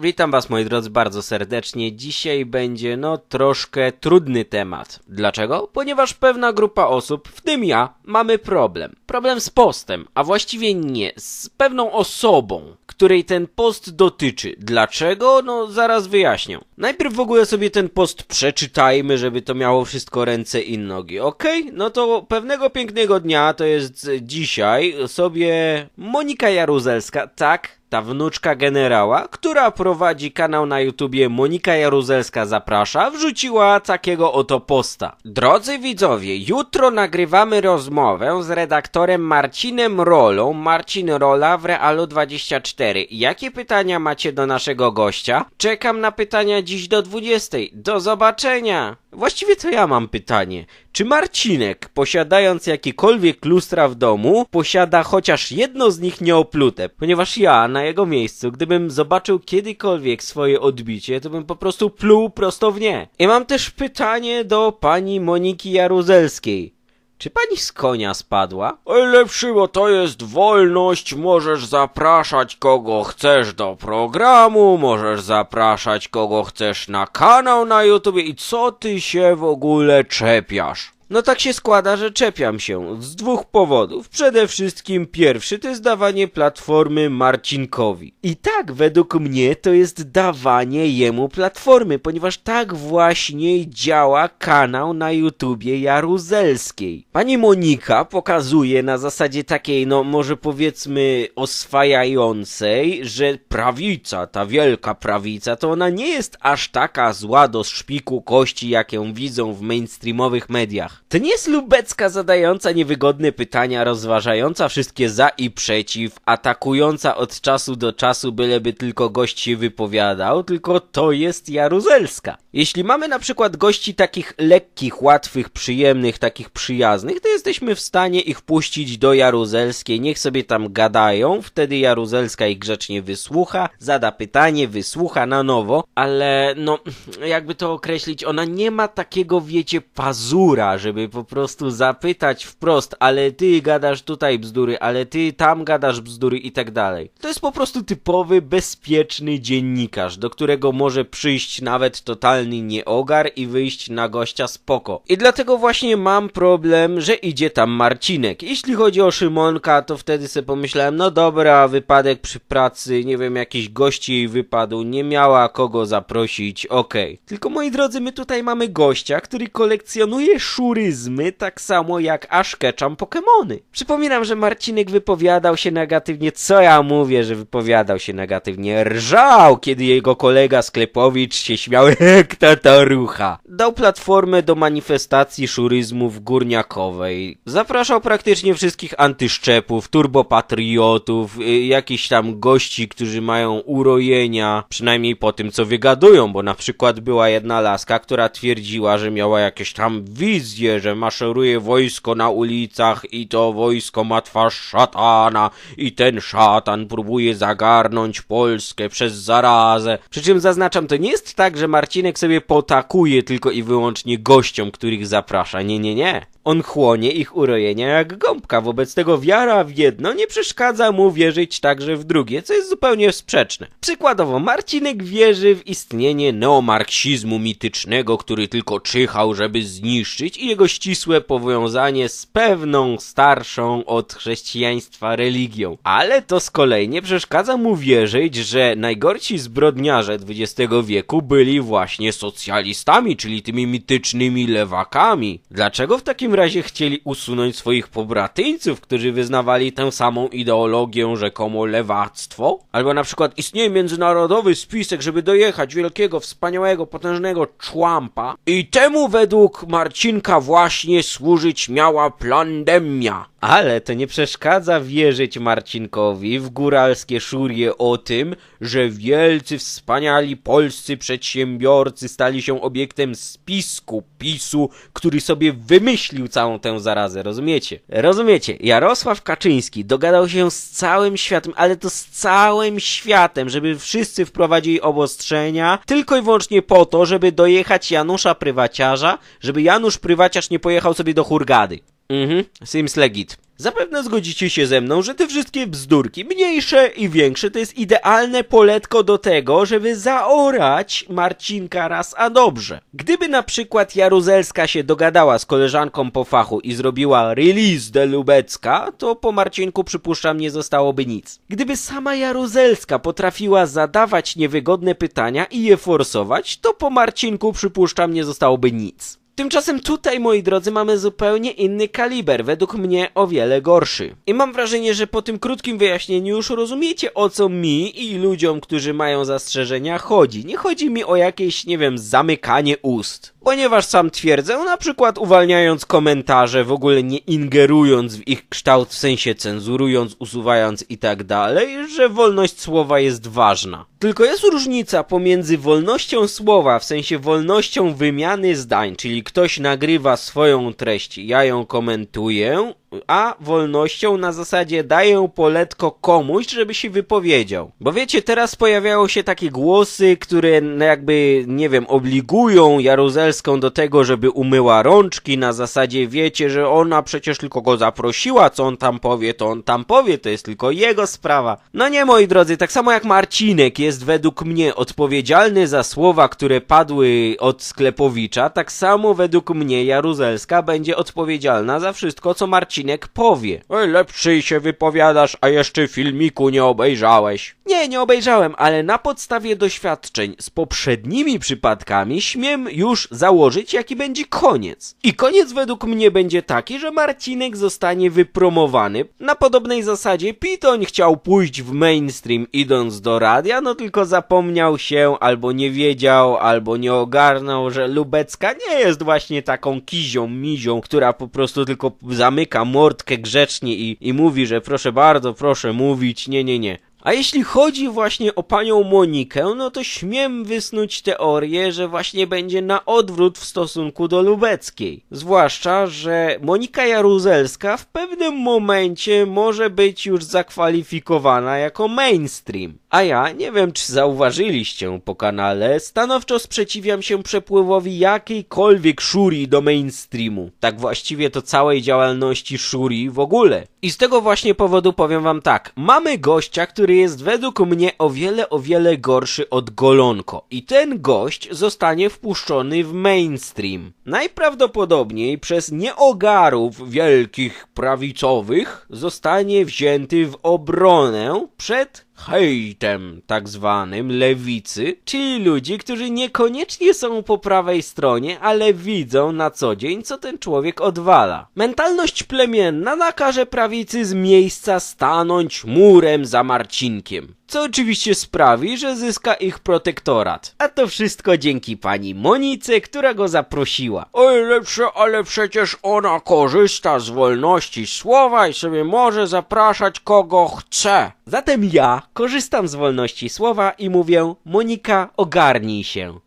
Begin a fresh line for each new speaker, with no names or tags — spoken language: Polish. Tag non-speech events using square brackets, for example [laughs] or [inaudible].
Witam Was moi drodzy bardzo serdecznie. Dzisiaj będzie no troszkę trudny temat. Dlaczego? Ponieważ pewna grupa osób, w tym ja, mamy problem. Problem z postem, a właściwie nie, z pewną osobą, której ten post dotyczy. Dlaczego? No zaraz wyjaśnię. Najpierw w ogóle sobie ten post przeczytajmy, żeby to miało wszystko ręce i nogi. Okej? No to pewnego pięknego dnia, to jest dzisiaj, sobie Monika Jaruzelska, tak, ta wnuczka generała, która prowadzi kanał na YouTubie Monika Jaruzelska zaprasza, wrzuciła takiego oto posta. Drodzy widzowie, jutro nagrywamy rozmowę z redaktorem Marcinem Rolą, Marcin Rola w Realu 24. Jakie pytania macie do naszego gościa? Czekam na pytania dziś do 20. Do zobaczenia! Właściwie to ja mam pytanie. Czy Marcinek, posiadając jakiekolwiek lustra w domu, posiada chociaż jedno z nich nieoplute? Ponieważ ja, na jego miejscu, gdybym zobaczył kiedykolwiek swoje odbicie, to bym po prostu pluł prosto w nie. I mam też pytanie do pani Moniki Jaruzelskiej. Czy pani z konia spadła? Lepszy, bo to jest wolność, możesz zapraszać kogo chcesz do programu, możesz zapraszać kogo chcesz na kanał na YouTube i co ty się w ogóle czepiasz? No tak się składa, że czepiam się z dwóch powodów. Przede wszystkim pierwszy to jest dawanie platformy Marcinkowi. I tak, według mnie to jest dawanie jemu platformy, ponieważ tak właśnie działa kanał na YouTubie Jaruzelskiej. Pani Monika pokazuje na zasadzie takiej, no może powiedzmy oswajającej, że prawica, ta wielka prawica, to ona nie jest aż taka zła do szpiku kości, jak ją widzą w mainstreamowych mediach. To nie jest lubecka zadająca niewygodne pytania, rozważająca wszystkie za i przeciw, atakująca od czasu do czasu, byleby tylko gość się wypowiadał, tylko to jest Jaruzelska. Jeśli mamy na przykład gości takich lekkich, łatwych, przyjemnych, takich przyjaznych, to jesteśmy w stanie ich puścić do Jaruzelskiej, niech sobie tam gadają, wtedy Jaruzelska ich grzecznie wysłucha, zada pytanie, wysłucha na nowo, ale no, jakby to określić, ona nie ma takiego, wiecie, pazura, żeby po prostu zapytać wprost, ale ty gadasz tutaj bzdury, ale ty tam gadasz bzdury i tak dalej. To jest po prostu typowy, bezpieczny dziennikarz, do którego może przyjść nawet totalny nieogar i wyjść na gościa spoko. I dlatego właśnie mam problem, że idzie tam Marcinek. Jeśli chodzi o Szymonka, to wtedy sobie pomyślałem, no dobra, wypadek przy pracy, nie wiem, jakiś gości jej wypadł, nie miała kogo zaprosić, okej. Tylko moi drodzy, my tutaj mamy gościa, który kolekcjonuje tak samo jak Ash Ketchum Pokemony. Przypominam, że Marcinek wypowiadał się negatywnie, co ja mówię, że wypowiadał się negatywnie, rżał, kiedy jego kolega Sklepowicz się śmiał, [laughs] kto to rucha. Dał platformę do manifestacji szuryzmów górniakowej. Zapraszał praktycznie wszystkich antyszczepów, turbopatriotów, y, jakichś tam gości, którzy mają urojenia, przynajmniej po tym, co wygadują, bo na przykład była jedna laska, która twierdziła, że miała jakieś tam wizje, że maszeruje wojsko na ulicach i to wojsko ma twarz szatana i ten szatan próbuje zagarnąć Polskę przez zarazę. Przy czym zaznaczam, to nie jest tak, że Marcinek sobie potakuje tylko i wyłącznie gościom, których zaprasza. Nie, nie, nie. On chłonie ich urojenia jak gąbka, wobec tego wiara w jedno nie przeszkadza mu wierzyć także w drugie, co jest zupełnie sprzeczne. Przykładowo, Marcinek wierzy w istnienie neomarksizmu mitycznego, który tylko czyhał, żeby zniszczyć i jego ścisłe powiązanie z pewną starszą od chrześcijaństwa religią. Ale to z kolei nie przeszkadza mu wierzyć, że najgorsi zbrodniarze XX wieku byli właśnie socjalistami, czyli tymi mitycznymi lewakami. Dlaczego w takim razie chcieli usunąć swoich pobratyńców, którzy wyznawali tę samą ideologię, rzekomo lewactwo? Albo na przykład istnieje międzynarodowy spisek, żeby dojechać wielkiego, wspaniałego, potężnego człampa i temu według Marcinka właśnie służyć miała plandemia. Ale to nie przeszkadza wierzyć Marcinkowi w góralskie szurie o tym, że wielcy, wspaniali polscy przedsiębiorcy stali się obiektem spisku PiSu, który sobie wymyślił całą tę zarazę, rozumiecie? Rozumiecie, Jarosław Kaczyński dogadał się z całym światem, ale to z całym światem, żeby wszyscy wprowadzili obostrzenia, tylko i wyłącznie po to, żeby dojechać Janusza Prywaciarza, żeby Janusz Prywaciarz nie pojechał sobie do Hurgady. Mhm, seems legit. Zapewne zgodzicie się ze mną, że te wszystkie bzdurki, mniejsze i większe, to jest idealne poletko do tego, żeby zaorać Marcinka raz a dobrze. Gdyby na przykład Jaruzelska się dogadała z koleżanką po fachu i zrobiła release de Lubecka, to po Marcinku przypuszczam nie zostałoby nic. Gdyby sama Jaruzelska potrafiła zadawać niewygodne pytania i je forsować, to po Marcinku przypuszczam nie zostałoby nic. Tymczasem tutaj, moi drodzy, mamy zupełnie inny kaliber, według mnie o wiele gorszy. I mam wrażenie, że po tym krótkim wyjaśnieniu już rozumiecie o co mi i ludziom, którzy mają zastrzeżenia chodzi. Nie chodzi mi o jakieś, nie wiem, zamykanie ust. Ponieważ sam twierdzę, na przykład uwalniając komentarze, w ogóle nie ingerując w ich kształt, w sensie cenzurując, usuwając i tak dalej, że wolność słowa jest ważna. Tylko jest różnica pomiędzy wolnością słowa, w sensie wolnością wymiany zdań, czyli ktoś nagrywa swoją treść, ja ją komentuję, a wolnością na zasadzie daję poletko komuś, żeby się wypowiedział. Bo wiecie, teraz pojawiają się takie głosy, które jakby, nie wiem, obligują Jaruzelską do tego, żeby umyła rączki na zasadzie, wiecie, że ona przecież tylko go zaprosiła, co on tam powie, to on tam powie, to jest tylko jego sprawa. No nie, moi drodzy, tak samo jak Marcinek jest według mnie odpowiedzialny za słowa, które padły od Sklepowicza, tak samo według mnie Jaruzelska będzie odpowiedzialna za wszystko, co Marcinek powie. Oj, lepszy się wypowiadasz, a jeszcze filmiku nie obejrzałeś. Nie, nie obejrzałem, ale na podstawie doświadczeń z poprzednimi przypadkami śmiem już założyć, jaki będzie koniec. I koniec według mnie będzie taki, że Marcinek zostanie wypromowany. Na podobnej zasadzie Pitoń chciał pójść w mainstream idąc do radia, no tylko zapomniał się, albo nie wiedział, albo nie ogarnął, że Lubecka nie jest właśnie taką kizią, mizią, która po prostu tylko zamyka mordkę grzecznie i, i mówi, że proszę bardzo, proszę mówić, nie, nie, nie. A jeśli chodzi właśnie o panią Monikę, no to śmiem wysnuć teorię, że właśnie będzie na odwrót w stosunku do Lubeckiej. Zwłaszcza, że Monika Jaruzelska w pewnym momencie może być już zakwalifikowana jako mainstream. A ja, nie wiem czy zauważyliście po kanale, stanowczo sprzeciwiam się przepływowi jakiejkolwiek Shuri do mainstreamu. Tak właściwie to całej działalności Shuri w ogóle. I z tego właśnie powodu powiem wam tak. Mamy gościa, który jest według mnie o wiele, o wiele gorszy od Golonko. I ten gość zostanie wpuszczony w mainstream. Najprawdopodobniej przez nieogarów wielkich prawicowych zostanie wzięty w obronę przed hejtem tak zwanym lewicy, czyli ludzi, którzy niekoniecznie są po prawej stronie, ale widzą na co dzień, co ten człowiek odwala. Mentalność plemienna nakaże prawicy z miejsca stanąć murem za Marcinkiem. Co oczywiście sprawi, że zyska ich protektorat. A to wszystko dzięki pani Monice, która go zaprosiła. Oj, lepsze, ale przecież ona korzysta z wolności słowa i sobie może zapraszać kogo chce. Zatem ja korzystam z wolności słowa i mówię, Monika, ogarnij się.